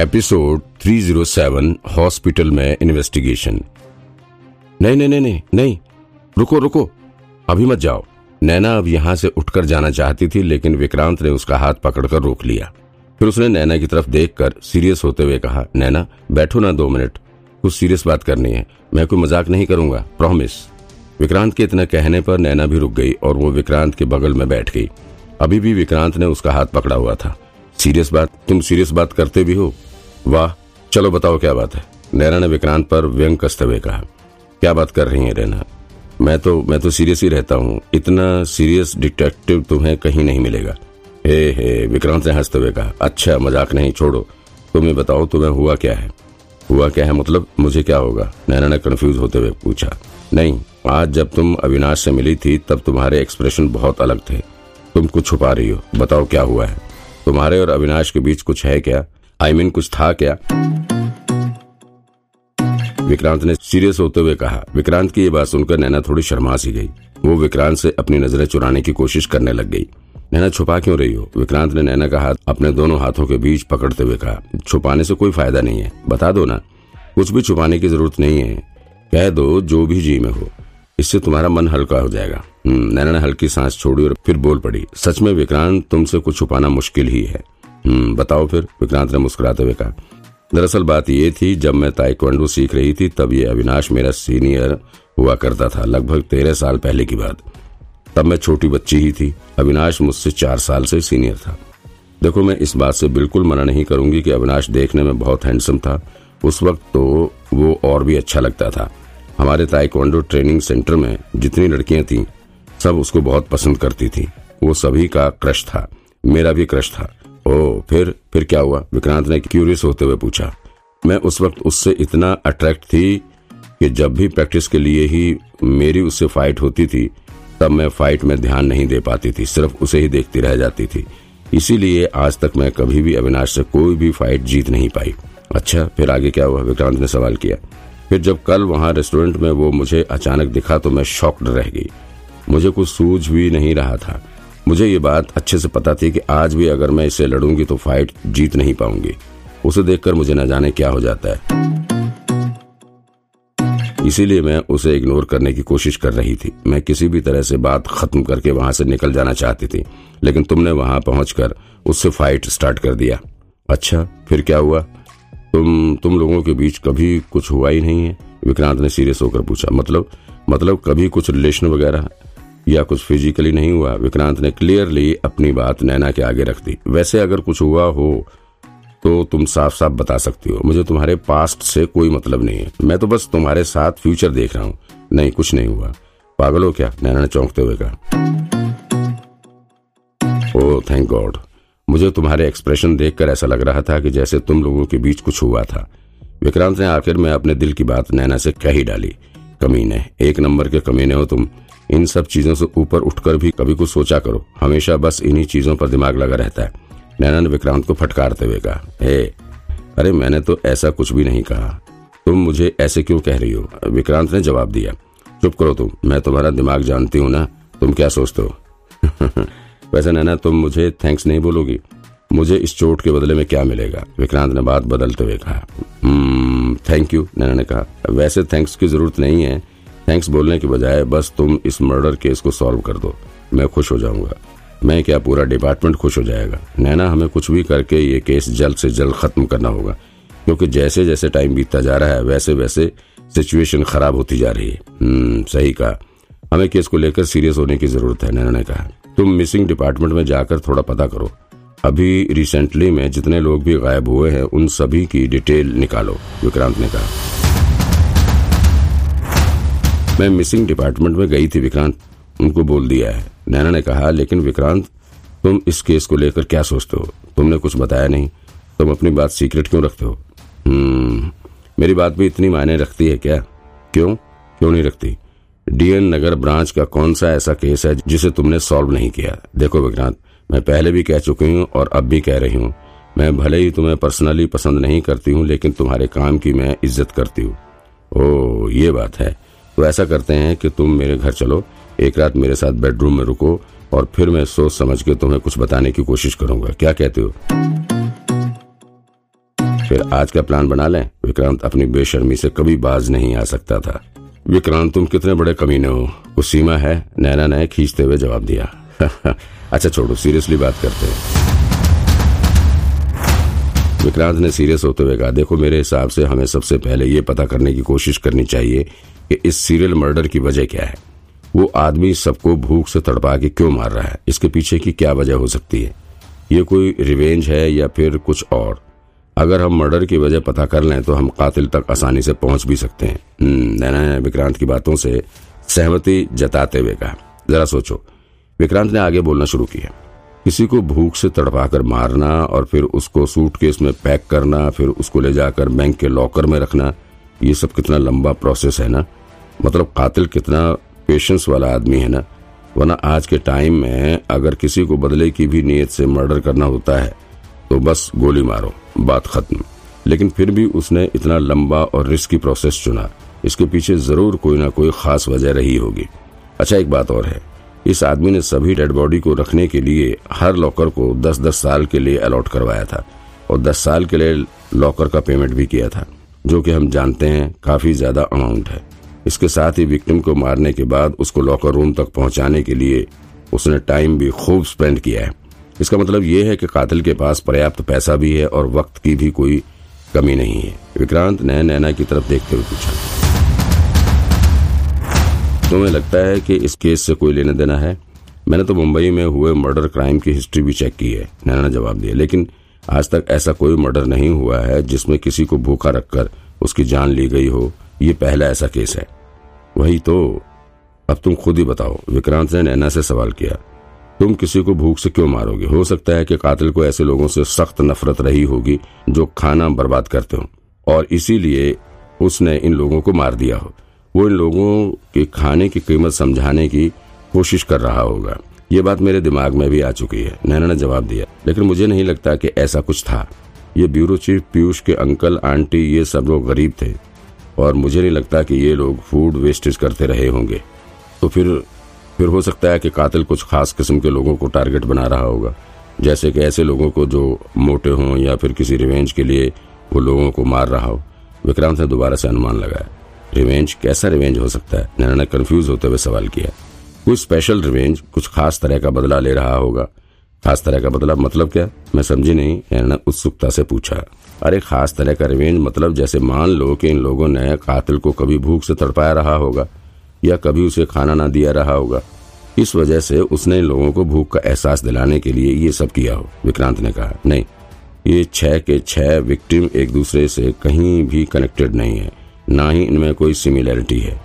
Episode 307 hospital में investigation. नहीं नहीं नहीं नहीं नहीं, रुको रुको, अभी मत जाओ। नैना अब यहाँ से उठकर जाना चाहती थी, लेकिन विक्रांत ने उसका हाथ पकड़कर रोक लिया। फिर उसने नैना की तरफ़ देखकर सीरियस होते हुए कहा, नैना, बैठो ना दो मिनट, कुछ सीरियस बात करनी है, मैं कोई मज़ाक नहीं करूँगा प्रॉमिस विक्रांत के इतना कहने पर नैना भी रुक गई और वो विक्रांत के बगल में बैठ गई। अभी भी विक्रांत ने उसका हाथ पकड़ा हुआ था। सीरियस बात, तुम सीरियस बात करते भी हो वाह, चलो बताओ क्या बात है? नैरा ने विक्रांत पर व्यंग कसते हुए कहा, क्या बात कर रही है नैना मैं तो मैं तो सीरियस ही रहता हूँ। इतना सीरियस डिटेक्टिव तुम्हें कहीं नहीं मिलेगा। हे हे, विक्रांत ने हँसते हुए कहा अच्छा मज़ाक नहीं, छोड़ो। तुम्हें बताओ, तुम्हें हुआ क्या है? हुआ क्या है? मतलब मुझे क्या होगा? नैना ने कन्फ्यूज़ होते हुए पूछा, नहीं, आज जब तुम अविनाश से मिली थी, तब तुम्हारे एक्सप्रेशन बहुत अलग थे। तुम कुछ छुपा रही हो। बताओ क्या हुआ है? तुम्हारे और अविनाश के बीच कुछ है क्या? आई I मीन mean, कुछ था क्या? विक्रांत ने सीरियस होते हुए कहा विक्रांत की ये बात सुनकर नैना थोड़ी शर्मा सी गई। वो विक्रांत से अपनी नज़रें चुराने की कोशिश करने लग गई। नैना छुपा क्यों रही हो? विक्रांत ने नैना का हाथ अपने दोनों हाथों के बीच पकड़ते हुए कहा छुपाने से कोई फ़ायदा नहीं है। बता दो ना कुछ भी छुपाने की ज़रूरत नहीं है। कह दो जो भी जी में हो। इससे तुम्हारा मन हल्का हो जाएगा। हम्म, नैना ने हल्की सांस छोड़ी और फिर बोल पड़ी सच में विक्रांत तुमसे कुछ छुपाना मुश्किल ही है। बताओ फिर, विक्रांत ने मुस्कुराते हुए कहा, दरअसल बात ये थी, जब मैं ताइक्वांडो सीख रही थी, तब ये अविनाश मेरा सीनियर हुआ करता था, लगभग तेरह साल पहले की बात। तब मैं छोटी बच्ची ही थी, अविनाश मुझसे चार साल से सीनियर था। देखो, मैं इस बात से बिल्कुल मना नहीं करूँगी कि अविनाश देखने में बहुत हैंडसम था। उस वक्त तो वो और भी अच्छा लगता था। हमारे ताइक्वांडो ट्रेनिंग सेंटर में जितनी लड़कियाँ थीं, सब उसको बहुत पसंद करती थी। वो सभी का क्रश था, मेरा भी क्रश था। ओ, फिर फिर क्या हुआ? विक्रांत ने क्यूरियस होते हुए पूछा। मैं उस वक्त उससे इतना अट्रैक्ट थी कि जब भी प्रैक्टिस के लिए ही मेरी उससे फाइट होती थी, तब मैं फाइट में ध्यान नहीं दे पाती थी, सिर्फ़ उसे ही देखती रह जाती थी। इसीलिए आज तक मैं कभी भी अविनाश से कोई भी फाइट जीत नहीं पाई। अच्छा फिर आगे क्या हुआ? विक्रांत ने सवाल किया। फिर जब कल वहाँ रेस्टोरेंट में वो मुझे अचानक दिखा तो मैं शॉक्ड रह गई। मुझे कुछ सूझ भी नहीं रहा था। मुझे ये बात अच्छे से पता थी कि आज भी अगर मैं इससे लड़ूँगी तो फाइट जीत नहीं पाऊँगी। उसे देखकर मुझे न जाने क्या हो जाता है। इसीलिए मैं उसे इग्नोर करने की कोशिश कर रही थी। मैं किसी भी तरह से बात खत्म करके वहाँ से निकल जाना चाहती थी, लेकिन तुमने वहाँ पहुंचकर उससे फाइट स्टार्ट कर दिया। अच्छा फिर क्या हुआ? तुम तुम लोगों के बीच कभी कुछ हुआ ही नहीं है? विक्रांत ने सीरियस होकर पूछा। मतलब मतलब कभी कुछ रिलेशन वगैरह? या कुछ फिजिकली नहीं हुआ, विक्रांत ने क्लियरली अपनी बात नैना के आगे रख दी। वैसे अगर कुछ हुआ हो तो तुम साफ़ साफ़ बता सकती हो। मुझे तुम्हारे पास्ट से कोई मतलब नहीं है। मैं तो बस तुम्हारे साथ फ्यूचर देख रहा हूँ। नहीं, कुछ नहीं हुआ। पागल हो क्या? नैना ने चौंकते हुए कहा। ओ थैंक गॉड मुझे तुम्हारे एक्सप्रेशन देखकर ऐसा लग रहा था कि जैसे तुम लोगों के बीच कुछ हुआ था। विक्रांत ने आखिर में अपने दिल की बात नैना से कह ही डाली। कमीने, एक नंबर के कमीने हो तुम। इन सब चीज़ों से ऊपर उठकर भी कभी कुछ सोचा करो। हमेशा बस इन्हीं चीज़ों पर दिमाग लगा रहता है। नैना ने विक्रांत को फटकारते हुए कहा, हे, अरे मैंने तो ऐसा कुछ भी नहीं कहा। तुम मुझे ऐसे क्यों कह रही हो? विक्रांत ने जवाब दिया, चुप करो तुम, मैं तुम्हारा दिमाग जानती हूँ ना, तुम क्या सोचते हो? वैसे नैना, तुम मुझे थैंक्स नहीं बोलोगी, मुझे इस चोट के बदले में क्या मिलेगा? विक्रांत ने बात बदलते हुए कहा थैंक यू नैना ने कहा, वैसे थैंक्स की ज़रूरत नहीं है थैंक्स बोलने के बजाय बस तुम इस मर्डर केस को सॉल्व कर दो। मैं खुश हो जाऊँगा। मैं क्या पूरा डिपार्टमेंट खुश हो जाएगा? नैना, हमें कुछ भी करके ये केस जल्द से जल्द खत्म करना होगा, क्योंकि जैसे जैसे टाइम बीतता जा रहा है वैसे वैसे सिचुएशन खराब होती जा रही है। हम्म सही कहा। हमें केस को लेकर सीरियस होने की ज़रूरत है, नैना ने कहा। तुम मिसिंग डिपार्टमेंट में जाकर थोड़ा पता करो। अभी रिसेंटली में जितने लोग भी गायब हुए हैं, उन सभी की डिटेल निकालो, विक्रांत ने कहा। मैं मिसिंग डिपार्टमेंट में गई थी विक्रांत। उनको बोल दिया है। नैना ने कहा, लेकिन विक्रांत, तुम इस केस को लेकर क्या सोचते हो? तुमने कुछ बताया नहीं। तुम अपनी बात सीक्रेट क्यों रखते हो? हम्म मेरी बात भी इतनी मायने रखती है क्या? क्यों? क्यों नहीं रखती? डीएन नगर ब्रांच का कौन सा ऐसा केस है जिसे तुमने सॉल्व नहीं किया? देखो विक्रांत, मैं पहले भी कह चुकी हूँ और अब भी कह रही हूँ। मैं भले ही तुम्हें पर्सनली पसंद नहीं करती हूँ, लेकिन तुम्हारे काम की मैं इज़्ज़त करती हूँ। ओ ये बात है। तो ऐसा करते हैं कि तुम मेरे घर चलो, एक रात मेरे साथ बेडरूम में रुको और फिर मैं सोच समझ के तुम्हें कुछ बताने की कोशिश करूँगा। क्या कहते हो? फिर आज का प्लान बना लें। विक्रांत अपनी बेशर्मी से कभी बाज नहीं आ सकता था। विक्रांत, तुम कितने बड़े कमीने हो। कुछ सीमा है, नैना ने खींचते हुए जवाब दिया। अच्छा छोड़ो सीरियसली बात करते हैं। विक्रांत ने सीरियस होते हुए कहा, देखो, मेरे हिसाब से हमें सबसे पहले ये पता करने की कोशिश करनी चाहिए कि इस सीरियल मर्डर की वजह क्या है? वो आदमी सबको भूख से तड़पा के क्यों मार रहा है? इसके पीछे की क्या वजह हो सकती है? ये कोई रिवेंज है या फिर कुछ और? अगर हम मर्डर की वजह पता कर लें तो हम कातिल तक आसानी से पहुँच भी सकते हैं। हम्म, नैना ने विक्रांत की बातों से सहमति जताते हुए कहा। जरा सोचो विक्रांत ने आगे बोलना शुरू किया। किसी को भूख से तड़पाकर मारना और फिर उसको सूटकेस में पैक करना फिर उसको ले जाकर बैंक के लॉकर में रखना ये सब कितना लंबा प्रोसेस है ना? मतलब कातिल कितना पेशेंस वाला आदमी है ना? वरना आज के टाइम में अगर किसी को बदले की भी नीयत से मर्डर करना होता है तो बस गोली मारो, बात खत्म। लेकिन फिर भी उसने इतना लंबा और रिस्की प्रोसेस चुना, इसके पीछे ज़रूर कोई ना कोई खास वजह रही होगी। अच्छा एक बात और है। इस आदमी ने सभी डेड बॉडी को रखने के लिए हर लॉकर को दस दस साल के लिए अलॉट करवाया था, और दस साल के लिए लॉकर का पेमेंट भी किया था, जो कि हम जानते हैं काफ़ी ज़्यादा अमाउंट है। इसके साथ ही विक्टिम को मारने के बाद उसको लॉकर रूम तक पहुँचाने के लिए उसने टाइम भी खूब स्पेंड किया है। इसका मतलब ये है कि कातिल के पास पर्याप्त पैसा भी है और वक्त की भी कोई कमी नहीं है। विक्रांत ने नैना की तरफ़ देखते हुए पूछा। तुम्हें लगता है कि इस केस से कोई लेना देना है? मैंने तो मुंबई में हुए मर्डर क्राइम की हिस्ट्री भी चेक की है नैना ने जवाब दिया। लेकिन आज तक ऐसा कोई मर्डर नहीं हुआ है जिसमें किसी को भूखा रखकर उसकी जान ली गई हो, ये पहला ऐसा केस है। वही तो अब तुम खुद ही बताओ, विक्रांत ने नैना से सवाल किया, तुम किसी को भूख से क्यों मारोगे? हो सकता है कि कातिल को ऐसे लोगों से सख्त नफरत रही होगी जो खाना बर्बाद करते हो, और इसीलिए उसने इन लोगों को मार दिया हो। वो इन लोगों के खाने की कीमत समझाने की कोशिश कर रहा होगा। ये बात मेरे दिमाग में भी आ चुकी है, नैना ने जवाब दिया, लेकिन मुझे नहीं लगता कि ऐसा कुछ था। ये ब्यूरो चीफ, पीयूष के अंकल, आंटी, ये सब लोग गरीब थे। और मुझे नहीं लगता कि ये लोग फ़ूड वेस्टेज करते रहे होंगे। तो फिर फिर हो सकता है कि कातिल कुछ खास किस्म के लोगों को टारगेट बना रहा होगा। जैसे कि ऐसे लोगों को जो मोटे हों या फिर किसी रिवेंज के लिए वो लोगों को मार रहा हो। विक्रांत ने दोबारा से अनुमान लगाया। रिवेंज कैसा रिवेंज हो सकता है? नैना ने कन्फ्यूज़ होते हुए सवाल किया। कोई स्पेशल रिवेंज कुछ खास तरह का बदला ले रहा होगा? खास तरह का बदला मतलब क्या? मैं समझी नहीं नैना ने उत्सुकता से पूछा। अरे, खास तरह का रिवेंज मतलब जैसे मान लो कि इन लोगों ने कातिल को कभी भूख से तड़पाया रहा होगा, या कभी उसे खाना ना दिया रहा होगा। इस वजह से उसने इन लोगों को भूख का एहसास दिलाने के लिए ये सब किया हो, विक्रांत ने कहा। नहीं, ये छह के छह विक्टिम एक दूसरे से कहीं भी कनेक्टेड नहीं है। ना ही इनमें कोई सिमिलैरिटी है।